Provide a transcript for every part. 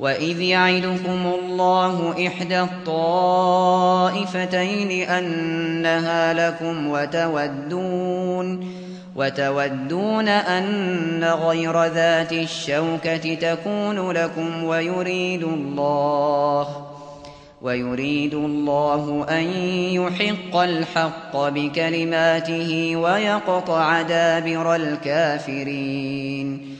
وإذ يعدكم الله إحدى الطائفتين أنها لكم وتودون وتودون أن غير ذات الشوكة تكون لكم ويريد الله ويريد الله أن يحق الحق بكلماته ويقطع دابر الكافرين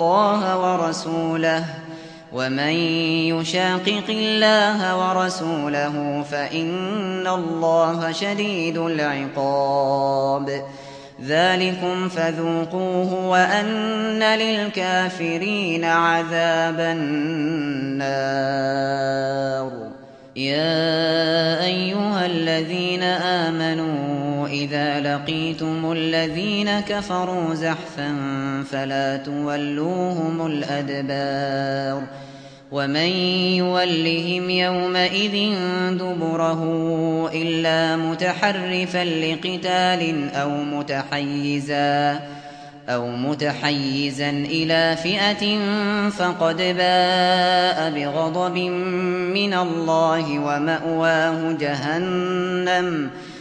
الله ورسوله ومن يشاقق الله ورسوله فإن الله شديد العقاب. ذلكم فذوقوه وأن للكافرين عذاب النار. يا أيها الذين آمنوا إذا لقيتم الذين كفروا زحفا فلا تولوهم الأدبار ومن يولهم يومئذ دبره إلا متحرفا لقتال أو متحيزا أو متحيزا إلى فئة فقد باء بغضب من الله ومأواه جهنم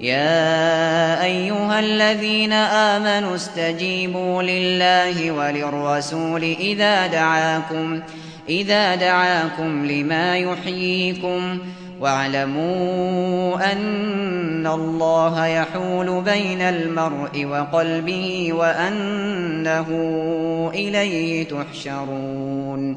يا أيها الذين آمنوا استجيبوا لله وللرسول إذا دعاكم إذا دعاكم لما يحييكم. واعلموا أن الله يحول بين المرء وقلبه وأنه إليه تحشرون.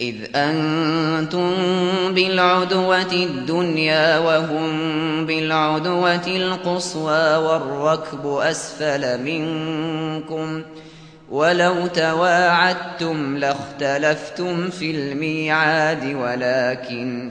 إذ أنتم بالعدوة الدنيا وهم بالعدوة القصوى والركب أسفل منكم ولو تواعدتم لاختلفتم في الميعاد ولكن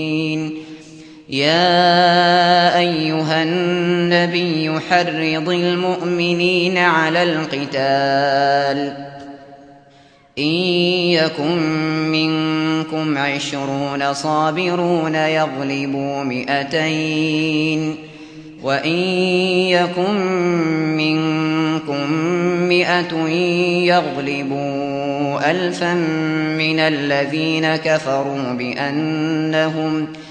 يا أيها النبي حرض المؤمنين على القتال. إن يكن منكم عشرون صابرون يغلبوا مئتين. وإن يكن منكم مئة يغلبوا ألفا من الذين كفروا بأنهم ۖ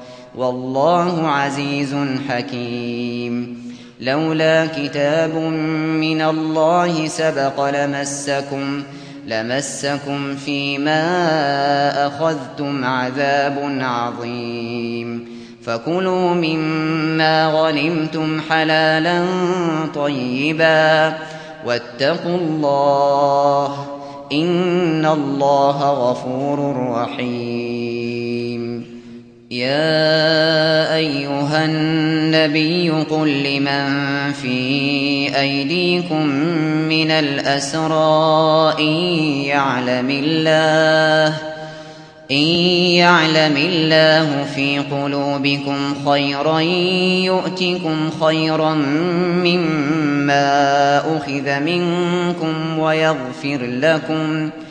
والله عزيز حكيم. لولا كتاب من الله سبق لمسكم لمسكم فيما أخذتم عذاب عظيم. فكلوا مما غنمتم حلالا طيبا. واتقوا الله إن الله غفور رحيم. يا أيها النبي قل لمن في أيديكم من الأسرى إن يعلم الله إن يعلم الله في قلوبكم خيرا يؤتكم خيرا مما أخذ منكم ويغفر لكم ۖ.